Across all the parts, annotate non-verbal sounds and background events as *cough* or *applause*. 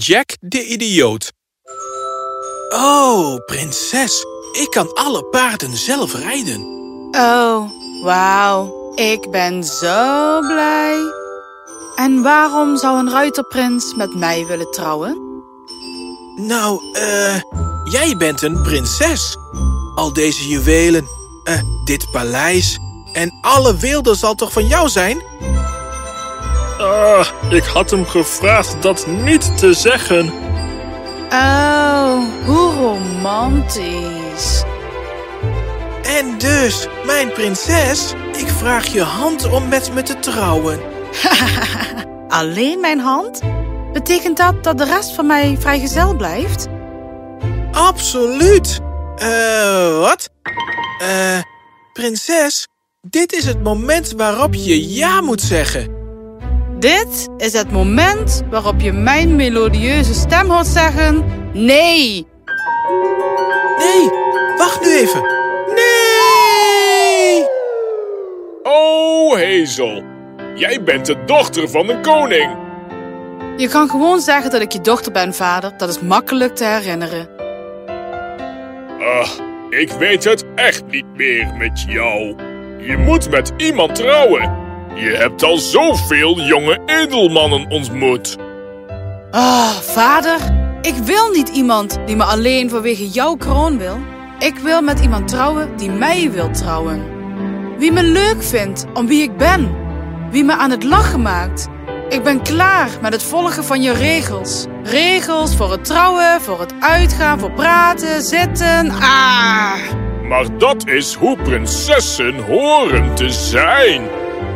Jack de idioot. Oh, prinses, ik kan alle paarden zelf rijden. Oh, wauw. Ik ben zo blij. En waarom zou een ruiterprins met mij willen trouwen? Nou, eh, jij bent een prinses. Al deze juwelen, eh, dit paleis en alle weelde zal toch van jou zijn? Ah, ik had hem gevraagd dat niet te zeggen. Oh, hoe romantisch. En dus, mijn prinses, ik vraag je hand om met me te trouwen. *laughs* Alleen mijn hand? Betekent dat dat de rest van mij vrijgezel blijft? Absoluut. Eh, wat? Eh, prinses, dit is het moment waarop je ja moet zeggen. Dit is het moment waarop je mijn melodieuze stem hoort zeggen... Nee! Nee, wacht nu even. Nee! Oh, Hazel. Jij bent de dochter van een koning. Je kan gewoon zeggen dat ik je dochter ben, vader. Dat is makkelijk te herinneren. Ach, ik weet het echt niet meer met jou. Je moet met iemand trouwen. Je hebt al zoveel jonge edelmannen ontmoet. Ah, vader. Ik wil niet iemand die me alleen vanwege jouw kroon wil. Ik wil met iemand trouwen die mij wil trouwen. Wie me leuk vindt om wie ik ben. Wie me aan het lachen maakt. Ik ben klaar met het volgen van je regels. Regels voor het trouwen, voor het uitgaan, voor praten, zitten. Ah! Maar dat is hoe prinsessen horen te zijn.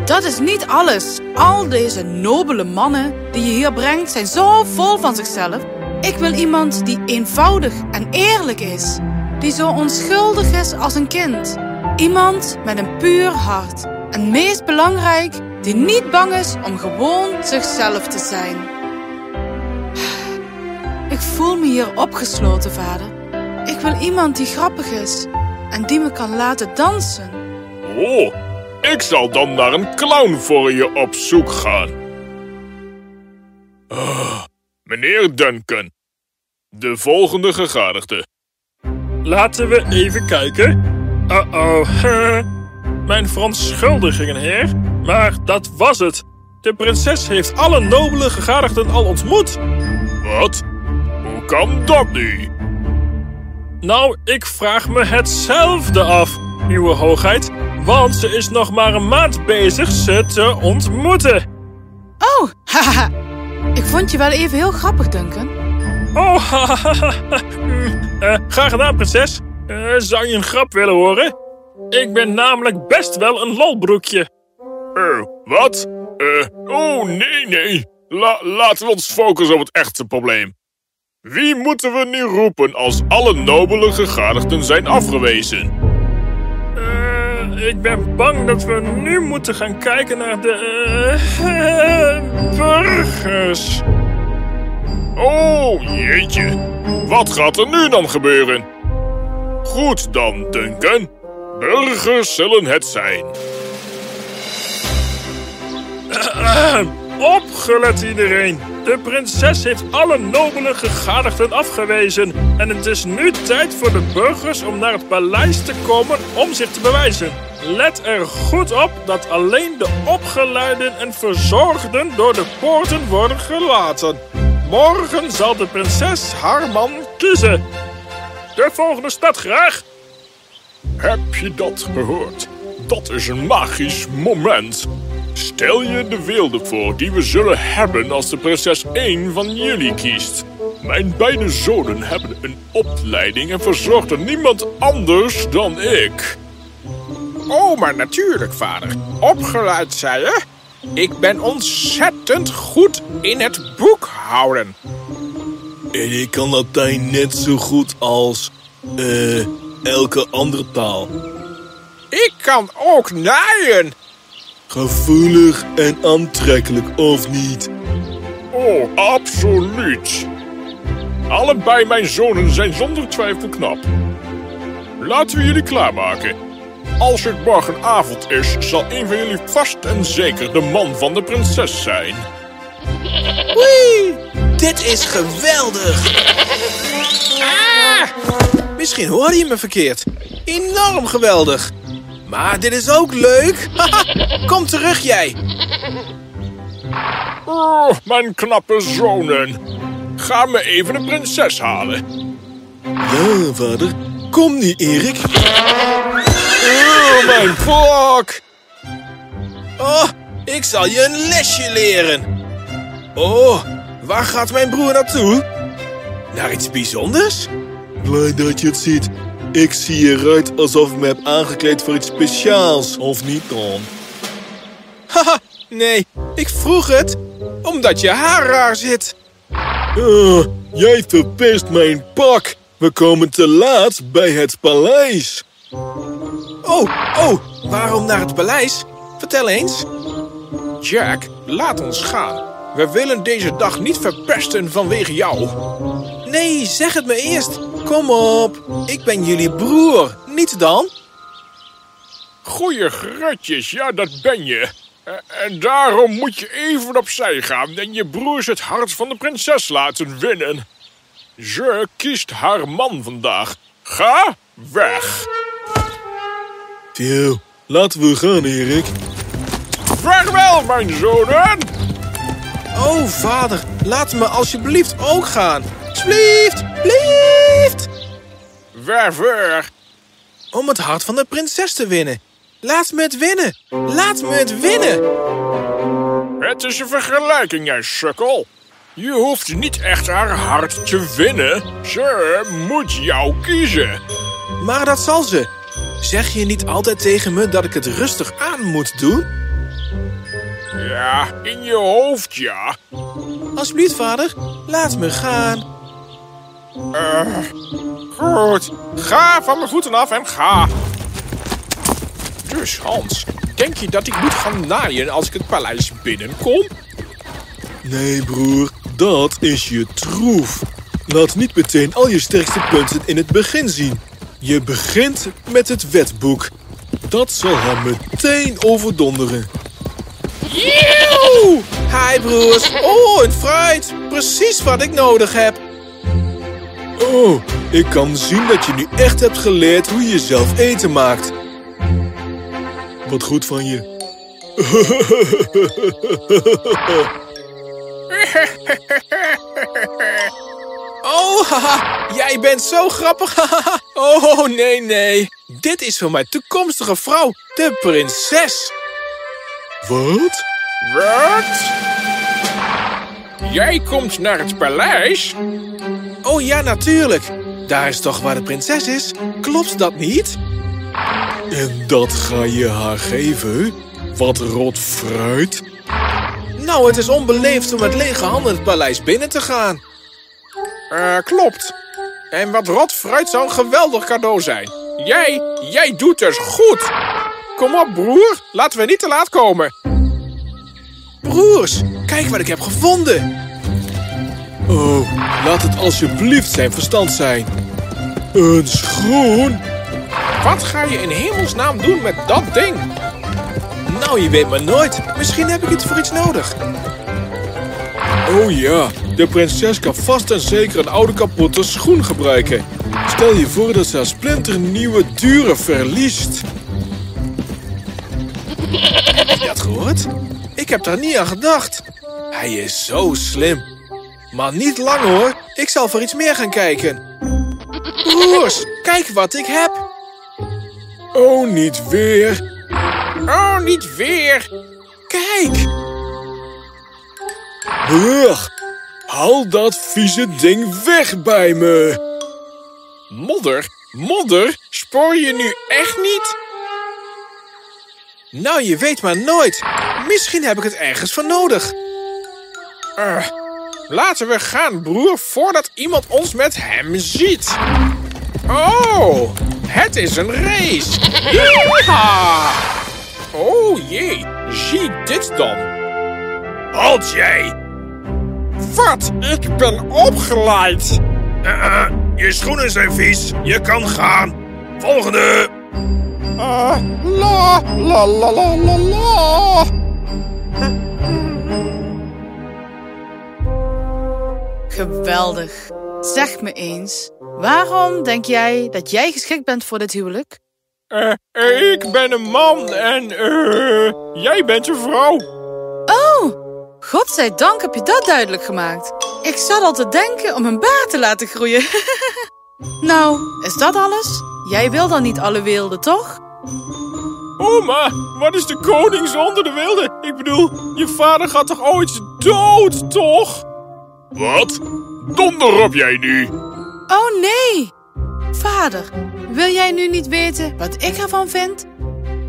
Dat is niet alles. Al deze nobele mannen die je hier brengt zijn zo vol van zichzelf. Ik wil iemand die eenvoudig en eerlijk is. Die zo onschuldig is als een kind. Iemand met een puur hart. En meest belangrijk, die niet bang is om gewoon zichzelf te zijn. Ik voel me hier opgesloten, vader. Ik wil iemand die grappig is en die me kan laten dansen. Oh, ik zal dan naar een clown voor je op zoek gaan. Ah, meneer Duncan, de volgende gegadigde. Laten we even kijken. Uh-oh, mijn verontschuldigingen, heer. Maar dat was het. De prinses heeft alle nobele gegadigden al ontmoet. Wat? Hoe kan dat nu? Nou, ik vraag me hetzelfde af, uw hoogheid. Want ze is nog maar een maand bezig ze te ontmoeten. Oh, *laughs* haha. Ik vond je wel even heel grappig, Duncan. Oh, *laughs* hahaha. uh, graag gedaan, prinses. Uh, zou je een grap willen horen? Ik ben namelijk best wel een lolbroekje. Uh, wat? Uh, oh, nee, nee. La laten we ons focussen op het echte probleem. Wie moeten we nu roepen als alle nobele gegadigden zijn afgewezen? Ik ben bang dat we nu moeten gaan kijken naar de uh, burgers. Oh, jeetje. Wat gaat er nu dan gebeuren? Goed dan, Duncan. Burgers zullen het zijn. *clears throat* Opgelet iedereen. De prinses heeft alle nobele gegadigden afgewezen. En het is nu tijd voor de burgers om naar het paleis te komen om zich te bewijzen. Let er goed op dat alleen de opgeleiden en verzorgden door de poorten worden gelaten. Morgen zal de prinses haar man kiezen. De volgende stad graag. Heb je dat gehoord? Dat is een magisch moment. Stel je de wilde voor die we zullen hebben als de prinses één van jullie kiest. Mijn beide zonen hebben een opleiding en verzorgden niemand anders dan ik. Oh, maar natuurlijk, vader. Opgeleid, zei je? Ik ben ontzettend goed in het boekhouden. En ik kan Latijn net zo goed als... eh elke andere taal. Ik kan ook naaien. Gevoelig en aantrekkelijk, of niet? Oh, absoluut. Allebei mijn zonen zijn zonder twijfel knap. Laten we jullie klaarmaken. Als het morgenavond is, zal een van jullie vast en zeker de man van de prinses zijn. Wee! dit is geweldig. Ah! Misschien hoorde je me verkeerd. Enorm geweldig. Maar dit is ook leuk. *laughs* Kom terug jij. Oh, mijn knappe zonen. Ga me even een prinses halen. Ja, vader. Kom nu, Erik. Oh, mijn pok. Oh, ik zal je een lesje leren. Oh, waar gaat mijn broer naartoe? Naar iets bijzonders? Blij dat je het ziet. Ik zie eruit alsof ik me heb aangekleed voor iets speciaals, of niet dan? Haha, nee, ik vroeg het omdat je haar raar zit. Ah, jij verpest mijn pak. We komen te laat bij het paleis. Oh, oh, waarom naar het paleis? Vertel eens. Jack, laat ons gaan. We willen deze dag niet verpesten vanwege jou. Nee, zeg het me eerst. Kom op, ik ben jullie broer, niet dan? Goeie grutjes, ja dat ben je. Eh, En daarom moet je even opzij gaan en je broers het hart van de prinses laten winnen. Ze kiest haar man vandaag. Ga weg. Theo, laten we gaan, Erik. Vaarwel, mijn zonen. Oh, vader, laat me alsjeblieft ook gaan. Alsjeblieft, alsjeblieft. Werver. Om het hart van de prinses te winnen. Laat me het winnen. Laat me het winnen. Het is een vergelijking, jij sukkel. Je hoeft niet echt haar hart te winnen. Ze moet jou kiezen. Maar dat zal ze. Zeg je niet altijd tegen me dat ik het rustig aan moet doen? Ja, in je hoofd, ja. Alsjeblieft, vader, laat me gaan. Goed, ga van mijn voeten af en ga. Dus Hans, denk je dat ik moet gaan naaien als ik het paleis binnenkom? Nee, broer, dat is je troef. Laat niet meteen al je sterkste punten in het begin zien. Je begint met het wetboek. Dat zal hem meteen overdonderen. Eeuw! Hi, broers. Oh, een fruit. Precies wat ik nodig heb. Oh, ik kan zien dat je nu echt hebt geleerd hoe je zelf eten maakt. Wat goed van je. *laughs* Oh, haha, jij bent zo grappig. *laughs* oh, nee, nee. Dit is voor mijn toekomstige vrouw, de prinses. Wat? Wat? Jij komt naar het paleis? Oh ja, natuurlijk. Daar is toch waar de prinses is? Klopt dat niet? En dat ga je haar geven? Wat rot fruit? Nou, het is onbeleefd om met lege handen het paleis binnen te gaan. Eh, klopt. En wat rot fruit zou een geweldig cadeau zijn. Jij, jij doet dus goed. Kom op, broer. Laten we niet te laat komen. Broers, kijk wat ik heb gevonden. Oh, laat het alsjeblieft zijn verstand zijn. Een schoen? Wat ga je in hemelsnaam doen met dat ding? Nou, je weet maar nooit. Misschien heb ik het voor iets nodig. Oh ja, de prinses kan vast en zeker een oude kapotte schoen gebruiken. Stel je voor dat ze haar splinternieuwe dure verliest. Heb je dat gehoord? Ik heb daar niet aan gedacht. Hij is zo slim. Maar niet lang hoor. Ik zal voor iets meer gaan kijken. Broers, kijk wat ik heb. Oh, niet weer. Oh, niet weer. Kijk. Brug, haal dat vieze ding weg bij me. Modder, modder, spoor je nu echt niet? Nou, je weet maar nooit. Misschien heb ik het ergens voor nodig. Eh, laten we gaan, broer, voordat iemand ons met hem ziet. Oh, het is een race. *laughs* Ja! Oh jee, zie dit dan. Halt jij! Wat? Ik ben opgeleid. Eh, je schoenen zijn vies. Je kan gaan. Volgende. Ah, la, la, la, la, la, la. Geweldig. Zeg me eens, waarom denk jij dat jij geschikt bent voor dit huwelijk? Uh, ik ben een man en uh, jij bent een vrouw. Oh, godzijdank heb je dat duidelijk gemaakt. Ik zat al te denken om een baard te laten groeien. *laughs* nou, is dat alles? Jij wil dan niet alle wilden, toch? Oh, maar wat is de koning zonder de wilde? Ik bedoel, je vader gaat toch ooit dood, toch? Wat? Donder op jij nu? Oh nee! Vader, wil jij nu niet weten wat ik ervan vind?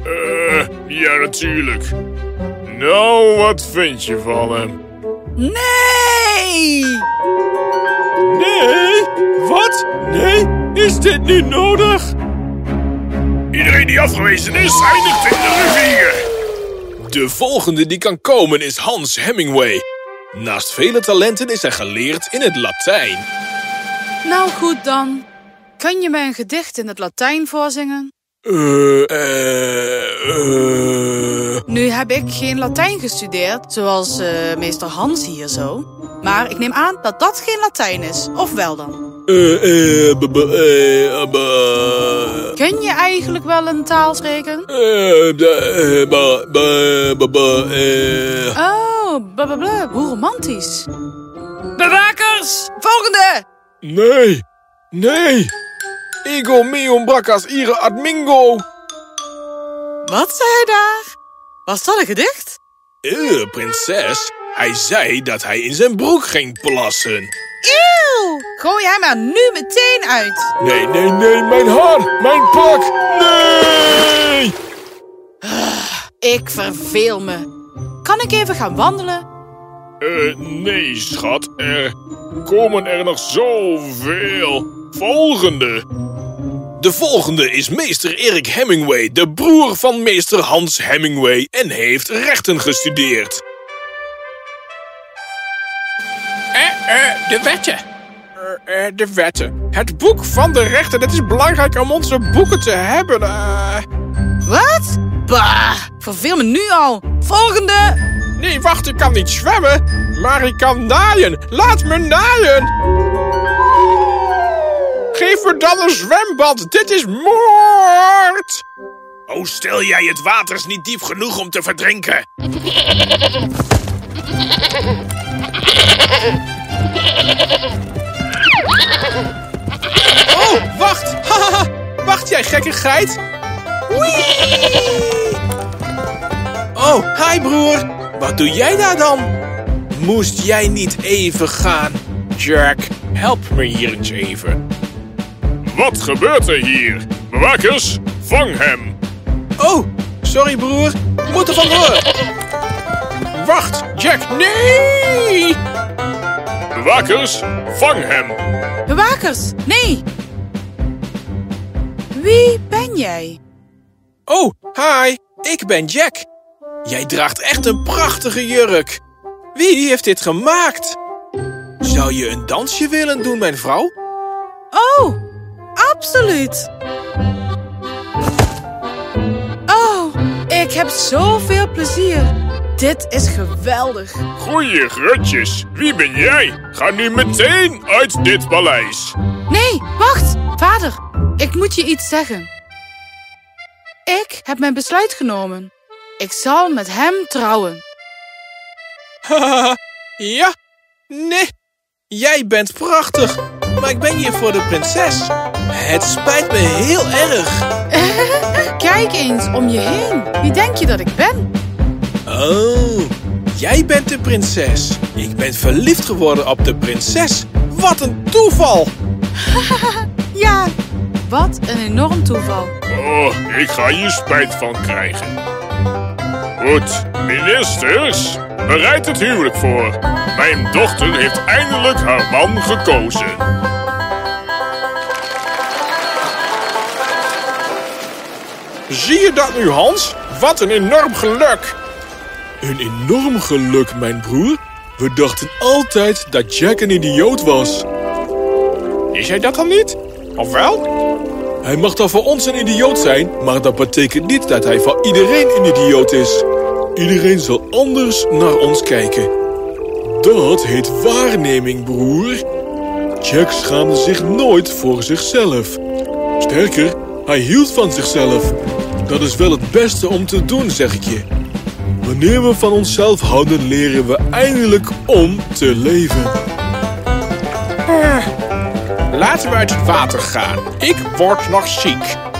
Eh, uh, ja natuurlijk. Nou, wat vind je van hem? Nee! Nee? Wat? Nee? Is dit niet nodig? Iedereen die afgewezen is, eindigt in de rivier. De volgende die kan komen is Hans Hemingway. Naast vele talenten is hij geleerd in het Latijn. Nou goed dan. Kan je mij een gedicht in het Latijn voorzingen? Eh, eh, eh. Nu heb ik geen Latijn gestudeerd, zoals meester Hans hier zo. Maar ik neem aan dat dat geen Latijn is, of wel dan? Ken je eigenlijk wel een taal spreken? Oh, blablabla, hoe romantisch. Bewakers, volgende! Nee, nee. Ego meum bracas ire admingo. Wat zei hij daar? Was dat een gedicht? Eh, prinses. Hij zei dat hij in zijn broek ging plassen. Eeuw! Gooi hem er nu meteen uit. Nee, nee, nee, mijn haar, mijn pak. Nee! Ik verveel me. Kan ik even gaan wandelen? Eh, uh, nee, schat. Er komen er nog zoveel. Volgende. De volgende is meester Erik Hemingway, de broer van meester Hans Hemingway en heeft rechten gestudeerd. Eh, eh, de wetten. Eh, de wetten. Het boek van de rechten. Het is belangrijk om onze boeken te hebben. Uh... Wat? Bah, verveel me nu al. Volgende. Nee, wacht, ik kan niet zwemmen. Maar ik kan naaien. Laat me naaien. Me dan een zwembad. Dit is moord. Oh, stel jij het water is niet diep genoeg om te verdrinken. Oh, wacht. wacht jij, gekke geit. Oh, hi broer. Wat doe jij daar dan? Moest jij niet even gaan? Jack, help me hier eens even. Wat gebeurt er hier? Bewakers, vang hem. Oh, sorry broer. We moeten vandoor. Wacht, Jack, nee! Bewakers, vang hem. Bewakers, nee. Wie ben jij? Oh, hi, ik ben Jack. Jij draagt echt een prachtige jurk. Wie heeft dit gemaakt? Zou je een dansje willen doen, mijn vrouw? Oh, absoluut. Oh, ik heb zoveel plezier. Dit is geweldig. Goeie grutjes. Wie ben jij? Ga nu meteen uit dit paleis. Nee, wacht. Vader, ik moet je iets zeggen. Ik heb mijn besluit genomen. Ik zal met hem trouwen. *laughs* ja? Nee. Jij bent prachtig. Maar ik ben hier voor de prinses. Het spijt me heel erg. *laughs* Kijk eens om je heen. Wie denk je dat ik ben? Oh, jij bent de prinses. Ik ben verliefd geworden op de prinses. Wat een toeval. *laughs* ja, wat een enorm toeval. Oh, ik ga hier spijt van krijgen. Goed, ministers, bereid het huwelijk voor. Mijn dochter heeft eindelijk haar man gekozen. Zie je dat nu, Hans? Wat een enorm geluk. Een enorm geluk, mijn broer. We dachten altijd dat Jack een idioot was. Is hij dat dan niet? Of wel? Hij mag dan voor ons een idioot zijn, maar dat betekent niet dat hij voor iedereen een idioot is. Iedereen zal anders naar ons kijken. Dat heet waarneming, broer. Jack schaamde zich nooit voor zichzelf. Sterker, hij hield van zichzelf. Dat is wel het beste om te doen, zeg ik je. Wanneer we van onszelf houden, leren we eindelijk om te leven. Laten we uit het water gaan. Ik word nog ziek.